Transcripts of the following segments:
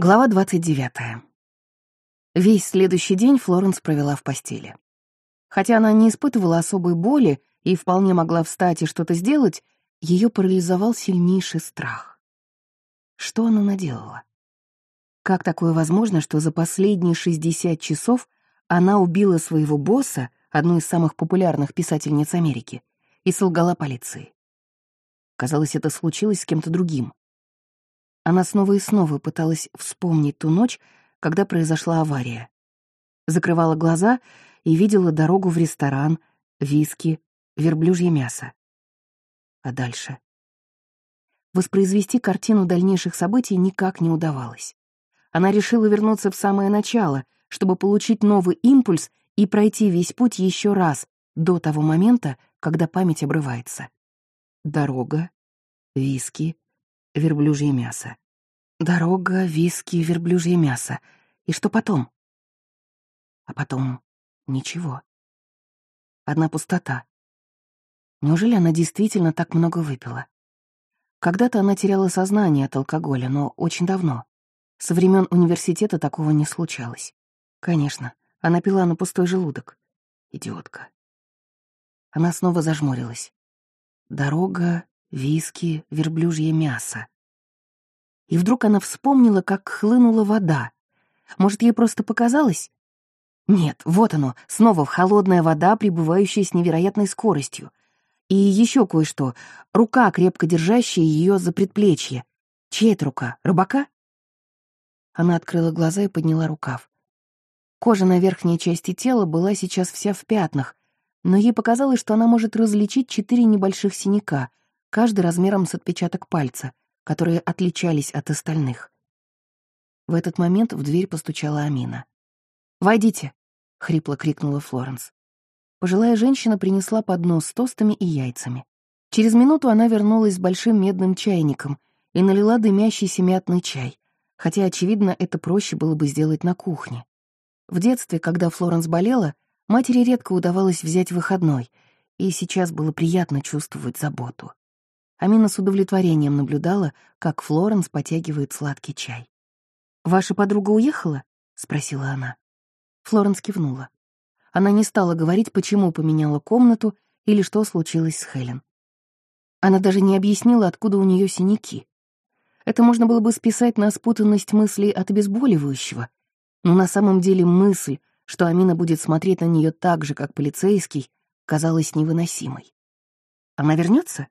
Глава 29. Весь следующий день Флоренс провела в постели. Хотя она не испытывала особой боли и вполне могла встать и что-то сделать, ее парализовал сильнейший страх. Что она наделала? Как такое возможно, что за последние 60 часов она убила своего босса, одну из самых популярных писательниц Америки, и солгала полиции? Казалось, это случилось с кем-то другим. Она снова и снова пыталась вспомнить ту ночь, когда произошла авария. Закрывала глаза и видела дорогу в ресторан, виски, верблюжье мясо. А дальше? Воспроизвести картину дальнейших событий никак не удавалось. Она решила вернуться в самое начало, чтобы получить новый импульс и пройти весь путь еще раз, до того момента, когда память обрывается. Дорога, виски, верблюжье мясо. Дорога, виски, верблюжье мясо. И что потом? А потом ничего. Одна пустота. Неужели она действительно так много выпила? Когда-то она теряла сознание от алкоголя, но очень давно. Со времен университета такого не случалось. Конечно, она пила на пустой желудок. Идиотка. Она снова зажмурилась. Дорога, виски, верблюжье мясо. И вдруг она вспомнила, как хлынула вода. Может, ей просто показалось? Нет, вот оно, снова холодная вода, прибывающая с невероятной скоростью. И еще кое-что. Рука, крепко держащая ее за предплечье. Чья это рука? Рыбака? Она открыла глаза и подняла рукав. Кожа на верхней части тела была сейчас вся в пятнах, но ей показалось, что она может различить четыре небольших синяка, каждый размером с отпечаток пальца, которые отличались от остальных. В этот момент в дверь постучала Амина. «Войдите!» — хрипло крикнула Флоренс. Пожилая женщина принесла поднос с тостами и яйцами. Через минуту она вернулась с большим медным чайником и налила дымящийся мятный чай, хотя, очевидно, это проще было бы сделать на кухне. В детстве, когда Флоренс болела, матери редко удавалось взять выходной, и сейчас было приятно чувствовать заботу. Амина с удовлетворением наблюдала, как Флоренс потягивает сладкий чай. «Ваша подруга уехала?» — спросила она. Флоренс кивнула. Она не стала говорить, почему поменяла комнату или что случилось с Хелен. Она даже не объяснила, откуда у нее синяки. Это можно было бы списать на спутанность мыслей от обезболивающего, но на самом деле мысль, что Амина будет смотреть на нее так же, как полицейский, казалась невыносимой. Она вернется?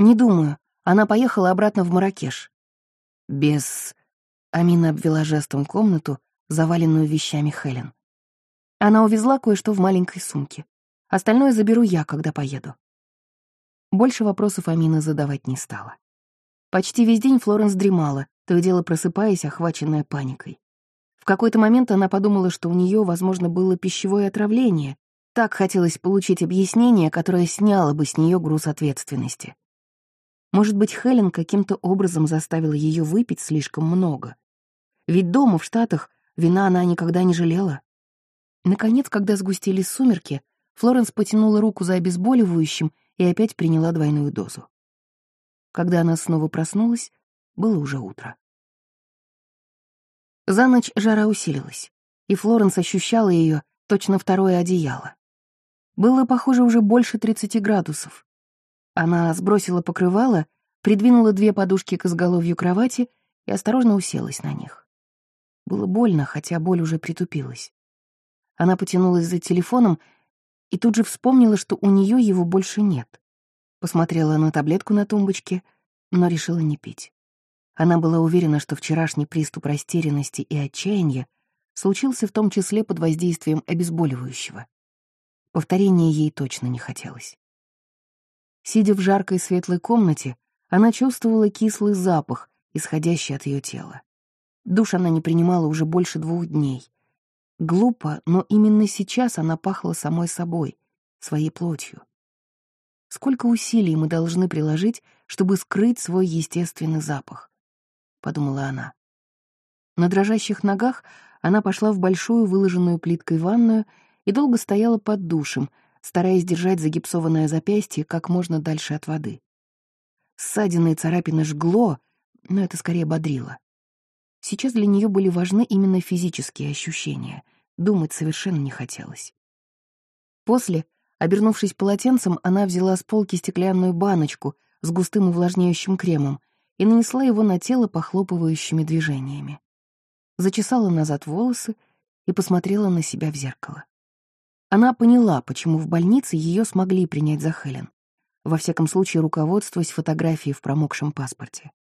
«Не думаю. Она поехала обратно в Маракеш». «Без...» — Амина обвела жестом комнату, заваленную вещами Хелен. Она увезла кое-что в маленькой сумке. Остальное заберу я, когда поеду. Больше вопросов Амина задавать не стала. Почти весь день Флоренс дремала, то и дело просыпаясь, охваченная паникой. В какой-то момент она подумала, что у нее, возможно, было пищевое отравление. Так хотелось получить объяснение, которое сняло бы с нее груз ответственности. Может быть, Хелен каким-то образом заставила ее выпить слишком много. Ведь дома, в Штатах, вина она никогда не жалела. Наконец, когда сгустились сумерки, Флоренс потянула руку за обезболивающим и опять приняла двойную дозу. Когда она снова проснулась, было уже утро. За ночь жара усилилась, и Флоренс ощущала ее точно второе одеяло. Было, похоже, уже больше 30 градусов, она сбросила покрывало, придвинула две подушки к изголовью кровати и осторожно уселась на них. Было больно, хотя боль уже притупилась. Она потянулась за телефоном и тут же вспомнила, что у нее его больше нет. Посмотрела на таблетку на тумбочке, но решила не пить. Она была уверена, что вчерашний приступ растерянности и отчаяния случился в том числе под воздействием обезболивающего. Повторения ей точно не хотелось. Сидя в жаркой светлой комнате, она чувствовала кислый запах, исходящий от ее тела. Душ она не принимала уже больше двух дней. Глупо, но именно сейчас она пахла самой собой, своей плотью. Сколько усилий мы должны приложить, чтобы скрыть свой естественный запах, — подумала она. На дрожащих ногах она пошла в большую выложенную плиткой ванную и долго стояла под душем, стараясь держать загипсованное запястье как можно дальше от воды. Ссадины и царапины жгло, но это скорее бодрило. Сейчас для нее были важны именно физические ощущения. Думать совершенно не хотелось. После, обернувшись полотенцем, она взяла с полки стеклянную баночку с густым увлажняющим кремом и нанесла его на тело похлопывающими движениями. Зачесала назад волосы и посмотрела на себя в зеркало. Она поняла, почему в больнице ее смогли принять за Хелен. Во всяком случае, руководствуясь фотографией в промокшем паспорте.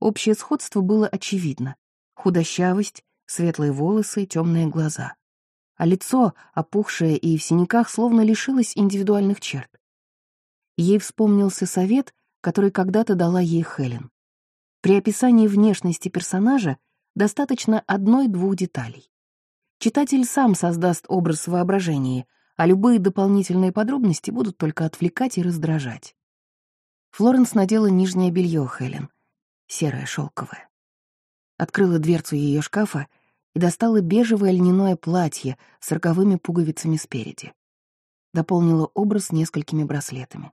Общее сходство было очевидно. Худощавость, светлые волосы, темные глаза. А лицо, опухшее и в синяках, словно лишилось индивидуальных черт. Ей вспомнился совет, который когда-то дала ей Хелен. При описании внешности персонажа достаточно одной-двух деталей. Читатель сам создаст образ в воображении, а любые дополнительные подробности будут только отвлекать и раздражать. Флоренс надела нижнее белье Хелен, серое шелковое. Открыла дверцу ее шкафа и достала бежевое льняное платье с роговыми пуговицами спереди. Дополнила образ несколькими браслетами.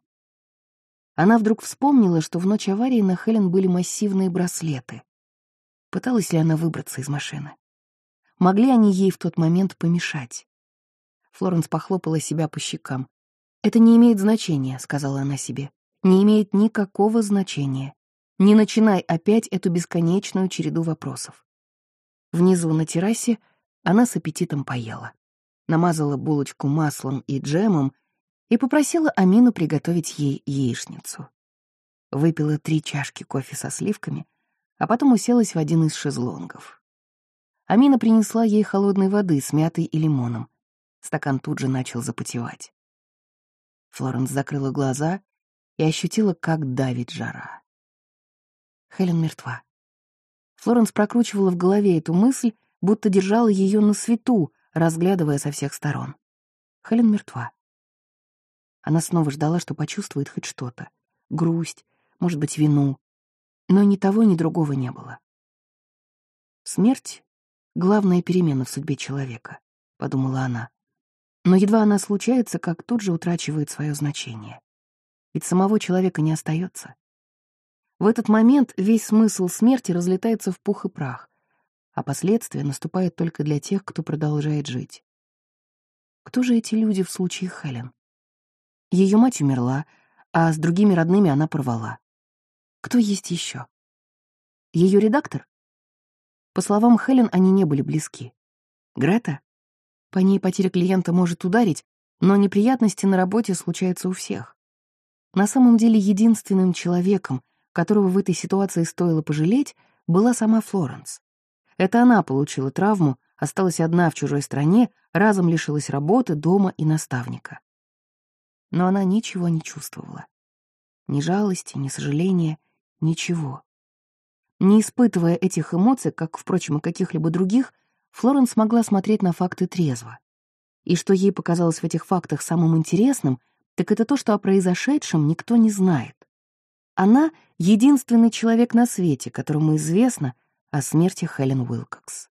Она вдруг вспомнила, что в ночь аварии на Хелен были массивные браслеты. Пыталась ли она выбраться из машины? Могли они ей в тот момент помешать? Флоренс похлопала себя по щекам. «Это не имеет значения», — сказала она себе. «Не имеет никакого значения. Не начинай опять эту бесконечную череду вопросов». Внизу на террасе она с аппетитом поела. Намазала булочку маслом и джемом и попросила Амину приготовить ей яичницу. Выпила три чашки кофе со сливками, а потом уселась в один из шезлонгов. Амина принесла ей холодной воды с мятой и лимоном. Стакан тут же начал запотевать. Флоренс закрыла глаза и ощутила, как давит жара. Хелен мертва. Флоренс прокручивала в голове эту мысль, будто держала ее на свету, разглядывая со всех сторон. Хелен мертва. Она снова ждала, что почувствует хоть что-то. Грусть, может быть, вину. Но ни того, ни другого не было. Смерть главная перемена в судьбе человека, — подумала она. Но едва она случается, как тут же утрачивает свое значение. Ведь самого человека не остается. В этот момент весь смысл смерти разлетается в пух и прах, а последствия наступают только для тех, кто продолжает жить. Кто же эти люди в случае Хелен? Ее мать умерла, а с другими родными она порвала. Кто есть еще? Ее редактор? По словам Хелен, они не были близки. Грета? По ней потеря клиента может ударить, но неприятности на работе случаются у всех. На самом деле единственным человеком, которого в этой ситуации стоило пожалеть, была сама Флоренс. Это она получила травму, осталась одна в чужой стране, разом лишилась работы, дома и наставника. Но она ничего не чувствовала. Ни жалости, ни сожаления, ничего. Не испытывая этих эмоций, как, впрочем, и каких-либо других, Флоренс могла смотреть на факты трезво. И что ей показалось в этих фактах самым интересным, так это то, что о произошедшем никто не знает. Она — единственный человек на свете, которому известно о смерти Хелен Уилкокс.